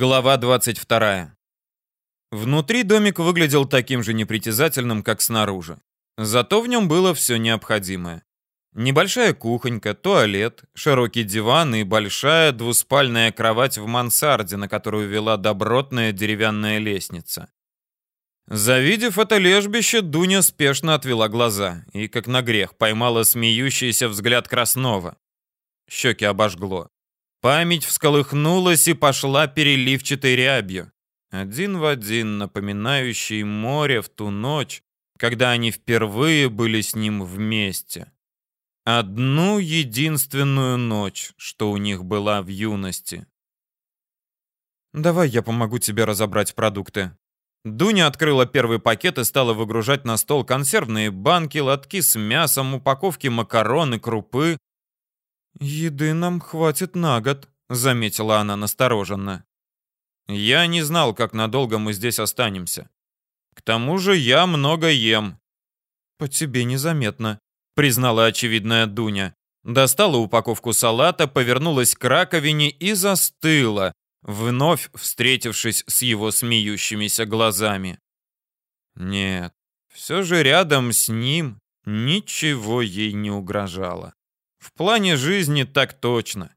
Глава 22. Внутри домик выглядел таким же непритязательным, как снаружи. Зато в нем было все необходимое. Небольшая кухонька, туалет, широкий диван и большая двуспальная кровать в мансарде, на которую вела добротная деревянная лестница. Завидев это лежбище, Дуня спешно отвела глаза и, как на грех, поймала смеющийся взгляд Краснова. Щеки обожгло. Память всколыхнулась и пошла переливчатой рябью. Один в один напоминающий море в ту ночь, когда они впервые были с ним вместе. Одну единственную ночь, что у них была в юности. «Давай я помогу тебе разобрать продукты». Дуня открыла первый пакет и стала выгружать на стол консервные банки, лотки с мясом, упаковки макарон и крупы. «Еды нам хватит на год», — заметила она настороженно. «Я не знал, как надолго мы здесь останемся. К тому же я много ем». «По тебе незаметно», — признала очевидная Дуня. Достала упаковку салата, повернулась к раковине и застыла, вновь встретившись с его смеющимися глазами. Нет, все же рядом с ним ничего ей не угрожало. В плане жизни так точно.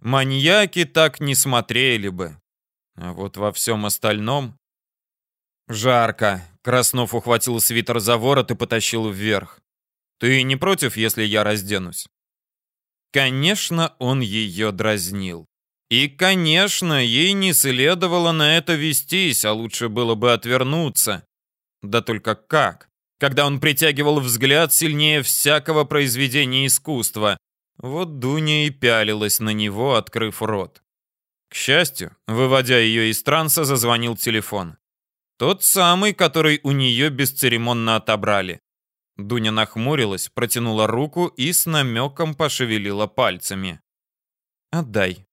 Маньяки так не смотрели бы. А вот во всем остальном... Жарко. Краснов ухватил свитер за ворот и потащил вверх. Ты не против, если я разденусь? Конечно, он ее дразнил. И, конечно, ей не следовало на это вестись, а лучше было бы отвернуться. Да только как? Когда он притягивал взгляд сильнее всякого произведения искусства. Вот Дуня и пялилась на него, открыв рот. К счастью, выводя ее из транса, зазвонил телефон. Тот самый, который у нее бесцеремонно отобрали. Дуня нахмурилась, протянула руку и с намеком пошевелила пальцами. «Отдай».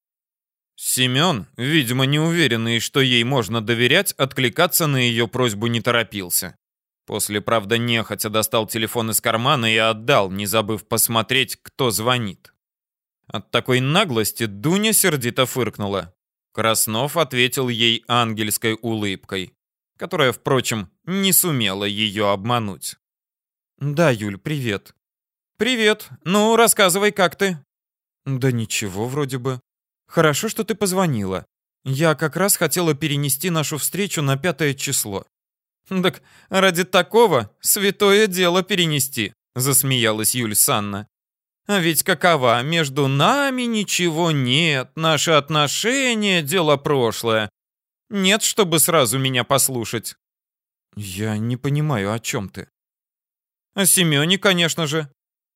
Семен, видимо, не уверенный, что ей можно доверять, откликаться на ее просьбу не торопился. После, правда, нехотя достал телефон из кармана и отдал, не забыв посмотреть, кто звонит. От такой наглости Дуня сердито фыркнула. Краснов ответил ей ангельской улыбкой, которая, впрочем, не сумела ее обмануть. «Да, Юль, привет». «Привет. Ну, рассказывай, как ты?» «Да ничего, вроде бы. Хорошо, что ты позвонила. Я как раз хотела перенести нашу встречу на пятое число». «Так ради такого святое дело перенести», — засмеялась Юль Санна. «А ведь какова? Между нами ничего нет, наши отношения — дело прошлое. Нет, чтобы сразу меня послушать». «Я не понимаю, о чем ты?» О Семене, конечно же.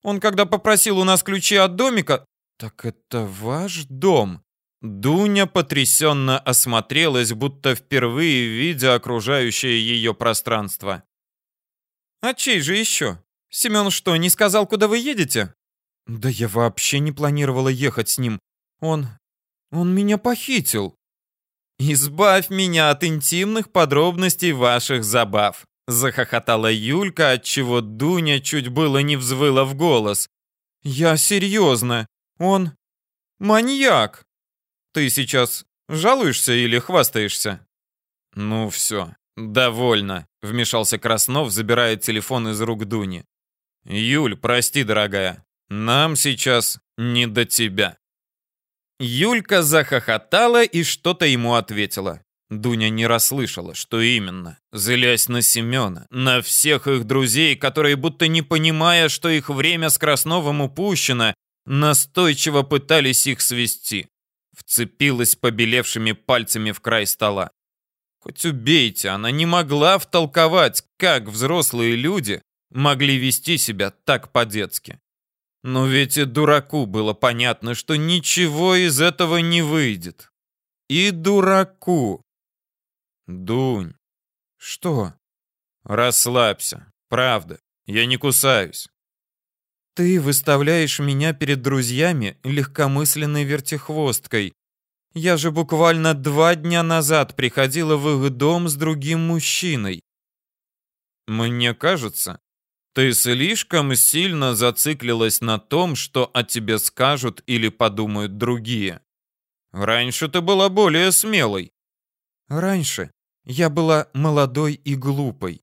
Он когда попросил у нас ключи от домика... Так это ваш дом? Дуня потрясенно осмотрелась, будто впервые видя окружающее ее пространство. А чей же еще? Семен что, не сказал, куда вы едете? Да я вообще не планировала ехать с ним. Он... он меня похитил. Избавь меня от интимных подробностей ваших забав. Захохотала Юлька, отчего Дуня чуть было не взвыла в голос. «Я серьезно. Он маньяк. Ты сейчас жалуешься или хвастаешься?» «Ну все, довольно», — вмешался Краснов, забирая телефон из рук Дуни. «Юль, прости, дорогая, нам сейчас не до тебя». Юлька захохотала и что-то ему ответила. Дуня не расслышала, что именно, злясь на Семена, на всех их друзей, которые, будто не понимая, что их время с Красновым упущено, настойчиво пытались их свести. Вцепилась побелевшими пальцами в край стола. Хоть убейте, она не могла втолковать, как взрослые люди могли вести себя так по-детски. Но ведь и дураку было понятно, что ничего из этого не выйдет. И дураку. Дунь. Что? Расслабься. Правда. Я не кусаюсь. Ты выставляешь меня перед друзьями легкомысленной вертихвосткой. Я же буквально два дня назад приходила в их дом с другим мужчиной. Мне кажется, ты слишком сильно зациклилась на том, что о тебе скажут или подумают другие. Раньше ты была более смелой. Раньше я была молодой и глупой.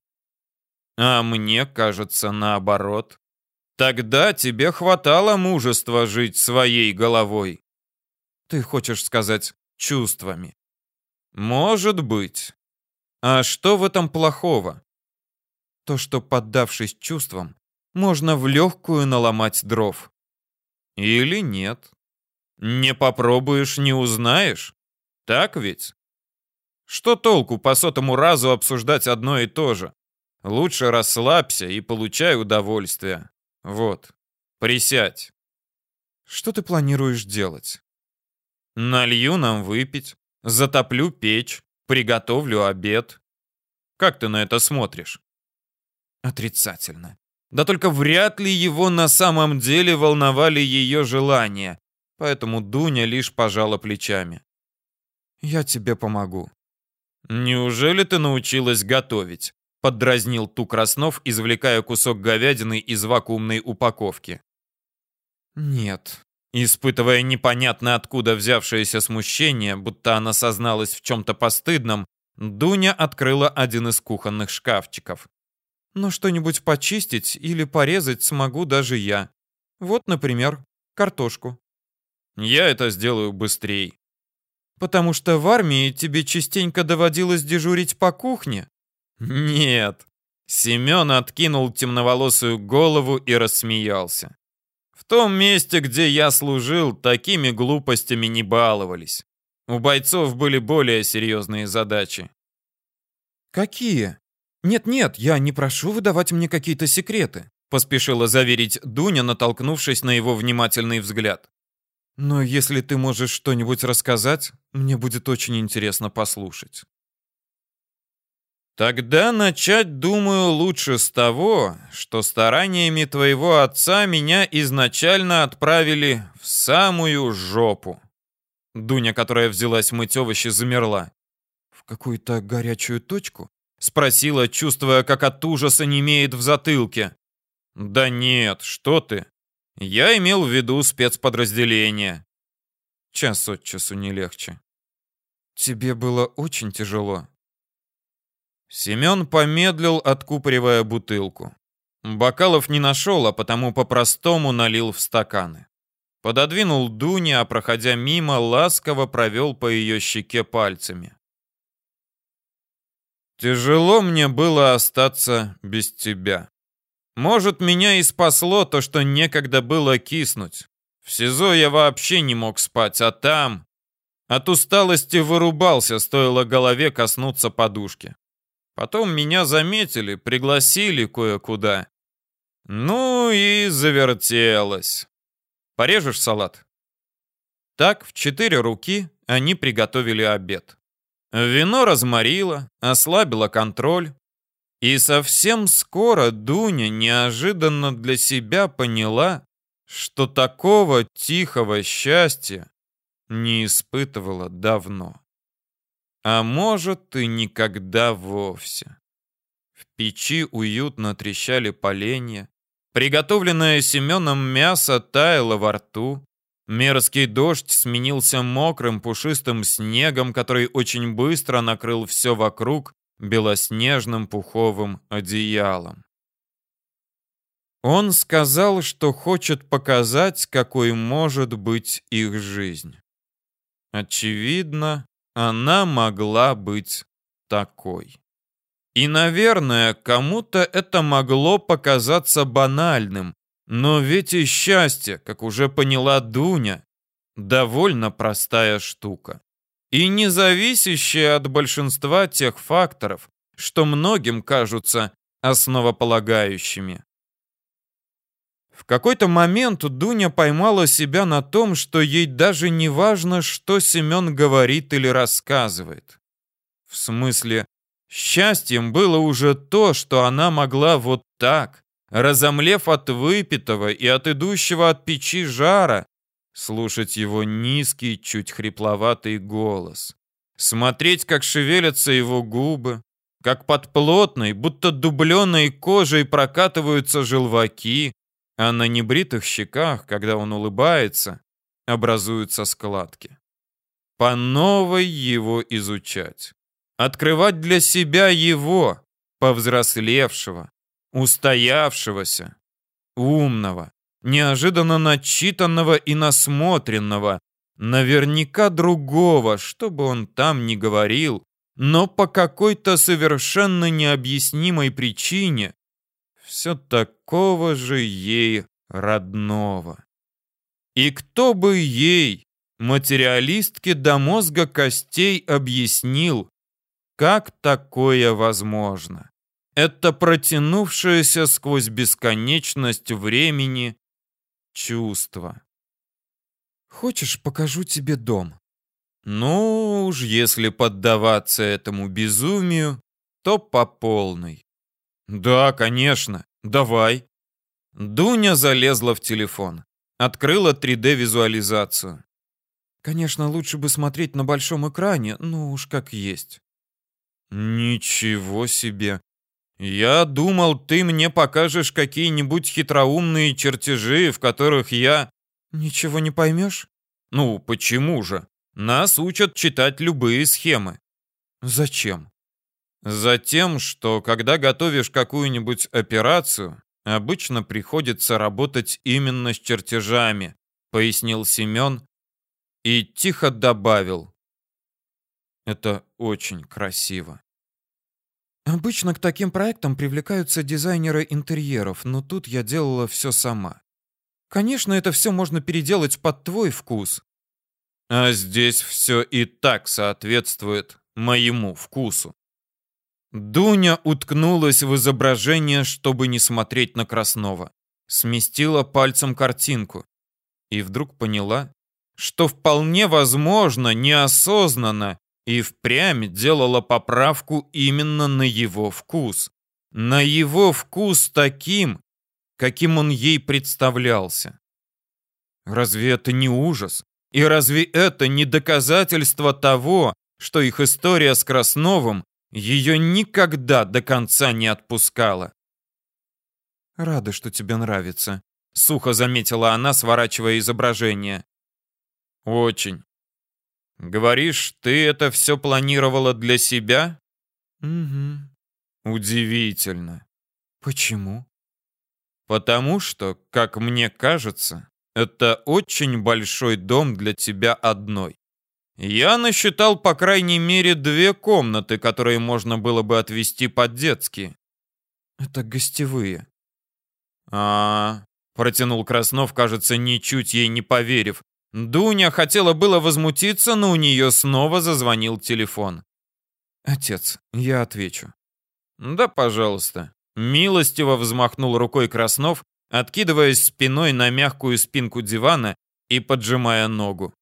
А мне кажется наоборот. Тогда тебе хватало мужества жить своей головой. Ты хочешь сказать чувствами. Может быть. А что в этом плохого? То, что поддавшись чувствам, можно в легкую наломать дров. Или нет. Не попробуешь, не узнаешь. Так ведь? Что толку по сотому разу обсуждать одно и то же? Лучше расслабься и получай удовольствие. Вот. Присядь. Что ты планируешь делать? Налью нам выпить, затоплю печь, приготовлю обед. Как ты на это смотришь? Отрицательно. Да только вряд ли его на самом деле волновали ее желания, поэтому Дуня лишь пожала плечами. «Я тебе помогу». «Неужели ты научилась готовить?» Поддразнил Ту Краснов, извлекая кусок говядины из вакуумной упаковки. «Нет». Испытывая непонятно откуда взявшееся смущение, будто она созналась в чем-то постыдном, Дуня открыла один из кухонных шкафчиков. «Но что-нибудь почистить или порезать смогу даже я. Вот, например, картошку». «Я это сделаю быстрее». «Потому что в армии тебе частенько доводилось дежурить по кухне?» «Нет». Семен откинул темноволосую голову и рассмеялся. «В том месте, где я служил, такими глупостями не баловались. У бойцов были более серьезные задачи». «Какие?» «Нет-нет, я не прошу выдавать мне какие-то секреты», поспешила заверить Дуня, натолкнувшись на его внимательный взгляд. «Но если ты можешь что-нибудь рассказать, мне будет очень интересно послушать». Тогда начать, думаю, лучше с того, что стараниями твоего отца меня изначально отправили в самую жопу. Дуня, которая взялась мыть овощи, замерла. В какую-то горячую точку? Спросила, чувствуя, как от ужаса немеет в затылке. Да нет, что ты. Я имел в виду спецподразделение. Час от часу не легче. Тебе было очень тяжело. Семен помедлил, откупоривая бутылку. Бокалов не нашел, а потому по-простому налил в стаканы. Пододвинул Дуне, а проходя мимо, ласково провел по ее щеке пальцами. «Тяжело мне было остаться без тебя. Может, меня и спасло то, что некогда было киснуть. В СИЗО я вообще не мог спать, а там...» От усталости вырубался, стоило голове коснуться подушки. Потом меня заметили, пригласили кое-куда. Ну и завертелось. Порежешь салат? Так, в четыре руки они приготовили обед. Вино разморило, ослабило контроль. И совсем скоро Дуня неожиданно для себя поняла, что такого тихого счастья не испытывала давно. А может, и никогда вовсе. В печи уютно трещали поленья. Приготовленное Семеном мясо таяло во рту. Мерзкий дождь сменился мокрым пушистым снегом, который очень быстро накрыл все вокруг белоснежным пуховым одеялом. Он сказал, что хочет показать, какой может быть их жизнь. Очевидно, она могла быть такой. И, наверное, кому-то это могло показаться банальным, но ведь и счастье, как уже поняла Дуня, довольно простая штука. И не зависящая от большинства тех факторов, что многим кажутся основополагающими. В какой-то момент Дуня поймала себя на том, что ей даже не важно, что Семен говорит или рассказывает. В смысле, счастьем было уже то, что она могла вот так, разомлев от выпитого и от идущего от печи жара, слушать его низкий, чуть хрипловатый голос, смотреть, как шевелятся его губы, как под плотной, будто дубленой кожей прокатываются желваки, а на небритых щеках, когда он улыбается, образуются складки. По новой его изучать. Открывать для себя его, повзрослевшего, устоявшегося, умного, неожиданно начитанного и насмотренного, наверняка другого, что бы он там ни говорил, но по какой-то совершенно необъяснимой причине все такого же ей родного. И кто бы ей, материалистке до мозга костей, объяснил, как такое возможно? Это протянувшееся сквозь бесконечность времени чувство. «Хочешь, покажу тебе дом?» Ну уж, если поддаваться этому безумию, то по полной. Да, конечно, давай. Дуня залезла в телефон. Открыла 3D-визуализацию. Конечно, лучше бы смотреть на большом экране, ну уж как есть. Ничего себе. Я думал, ты мне покажешь какие-нибудь хитроумные чертежи, в которых я... Ничего не поймешь? Ну, почему же? Нас учат читать любые схемы. Зачем? Затем, что когда готовишь какую-нибудь операцию, обычно приходится работать именно с чертежами, пояснил Семен и тихо добавил. Это очень красиво. Обычно к таким проектам привлекаются дизайнеры интерьеров, но тут я делала все сама. Конечно, это все можно переделать под твой вкус, а здесь все и так соответствует моему вкусу. Дуня уткнулась в изображение, чтобы не смотреть на Краснова. Сместила пальцем картинку. И вдруг поняла, что вполне возможно, неосознанно, и впрямь делала поправку именно на его вкус. На его вкус таким, каким он ей представлялся. Разве это не ужас? И разве это не доказательство того, что их история с Красновым ее никогда до конца не отпускала? «Рада, что тебе нравится», — сухо заметила она, сворачивая изображение. «Очень. Говоришь, ты это все планировала для себя?» «Угу». «Удивительно». «Почему?» «Потому что, как мне кажется, это очень большой дом для тебя одной. Я насчитал по крайней мере две комнаты, которые можно было бы отвести под детские. Это гостевые. А, -а, -а протянул Краснов, кажется, ничуть ей не поверив. Дуня хотела было возмутиться, но у нее снова зазвонил телефон. Отец, я отвечу. Да, пожалуйста. Милостиво взмахнул рукой Краснов откидываясь спиной на мягкую спинку дивана и поджимая ногу.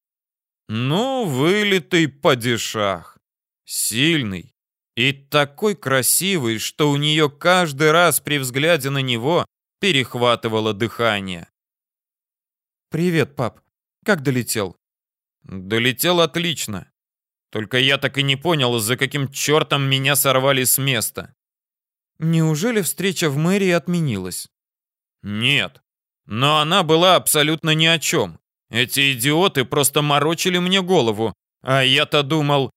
Ну, вылитый падишах. Сильный и такой красивый, что у нее каждый раз при взгляде на него перехватывало дыхание. «Привет, пап. Как долетел?» «Долетел отлично. Только я так и не понял, за каким чертом меня сорвали с места». «Неужели встреча в мэрии отменилась?» Нет. Но она была абсолютно ни о чем. Эти идиоты просто морочили мне голову. А я-то думал...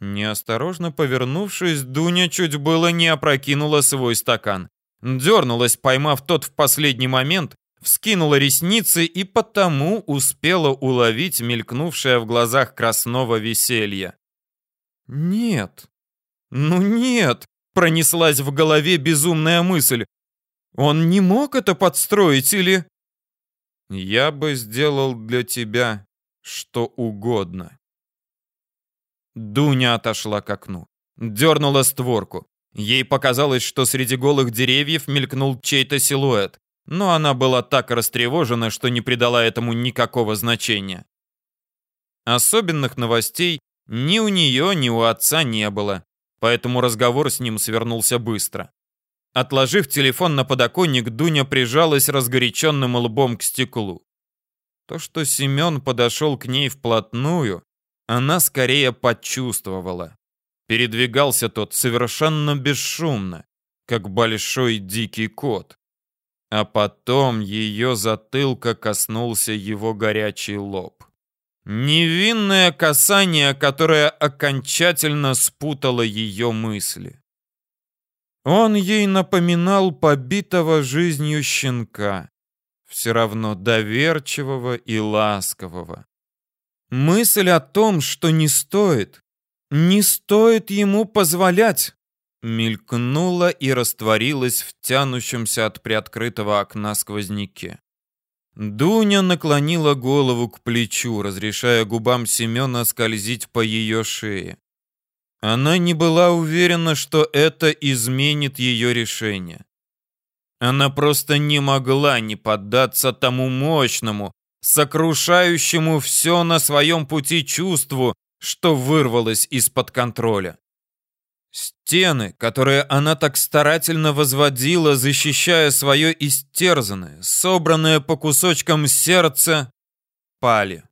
Неосторожно повернувшись, Дуня чуть было не опрокинула свой стакан. Дернулась, поймав тот в последний момент, вскинула ресницы и потому успела уловить мелькнувшее в глазах красного веселье. «Нет, ну нет!» — пронеслась в голове безумная мысль. Он не мог это подстроить или... Я бы сделал для тебя что угодно. Дуня отошла к окну. Дернула створку. Ей показалось, что среди голых деревьев мелькнул чей-то силуэт, но она была так растревожена, что не придала этому никакого значения. Особенных новостей ни у нее, ни у отца не было, поэтому разговор с ним свернулся быстро. Отложив телефон на подоконник, Дуня прижалась разгоряченным лбом к стеклу. То, что Семен подошел к ней вплотную, она скорее почувствовала. Передвигался тот совершенно бесшумно, как большой дикий кот. А потом ее затылка коснулся его горячий лоб. Невинное касание, которое окончательно спутало ее мысли. Он ей напоминал побитого жизнью щенка, все равно доверчивого и ласкового. Мысль о том, что не стоит, не стоит ему позволять, мелькнула и растворилась в тянущемся от приоткрытого окна сквозняке. Дуня наклонила голову к плечу, разрешая губам Семена скользить по ее шее. Она не была уверена, что это изменит ее решение. Она просто не могла не поддаться тому мощному, сокрушающему все на своем пути чувству, что вырвалось из-под контроля. Стены, которые она так старательно возводила, защищая свое истерзанное, собранное по кусочкам сердце, пали.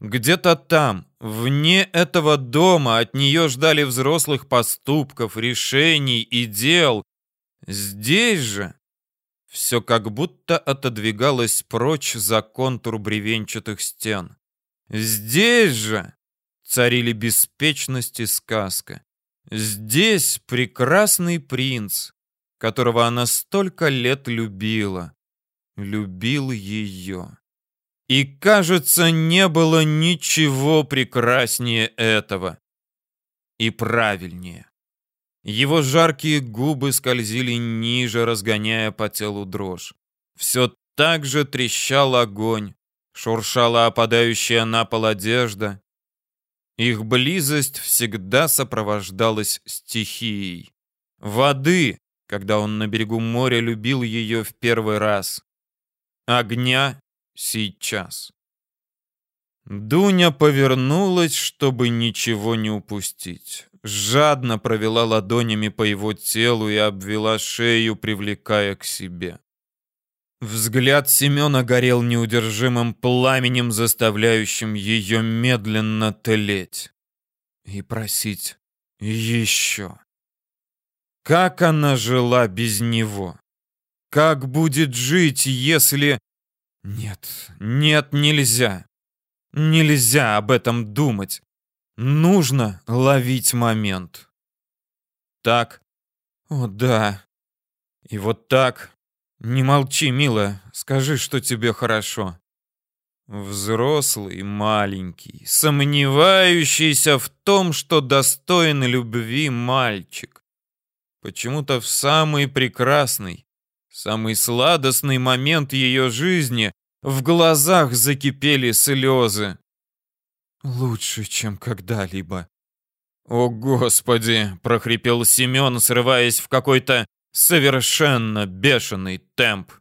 Где-то там, вне этого дома, от нее ждали взрослых поступков, решений и дел. Здесь же все как будто отодвигалось прочь за контур бревенчатых стен. Здесь же царили беспечность и сказка. Здесь прекрасный принц, которого она столько лет любила, любил ее. И, кажется, не было ничего прекраснее этого и правильнее. Его жаркие губы скользили ниже, разгоняя по телу дрожь. Все так же трещал огонь, шуршала опадающая на пол одежда, их близость всегда сопровождалась стихией. Воды, когда он на берегу моря любил ее в первый раз. Огня сейчас. Дуня повернулась, чтобы ничего не упустить. Жадно провела ладонями по его телу и обвела шею, привлекая к себе. Взгляд Семена горел неудержимым пламенем, заставляющим ее медленно тлеть. И просить еще. Как она жила без него? Как будет жить, если... Нет, нет, нельзя. Нельзя об этом думать. Нужно ловить момент. Так. О, да. И вот так. Не молчи, милая, скажи, что тебе хорошо. Взрослый, маленький, сомневающийся в том, что достоин любви мальчик. Почему-то в самый прекрасный, самый сладостный момент ее жизни в глазах закипели слезы. Лучше, чем когда-либо. «О, Господи!» — прохрипел Семен, срываясь в какой-то Совершенно бешеный темп.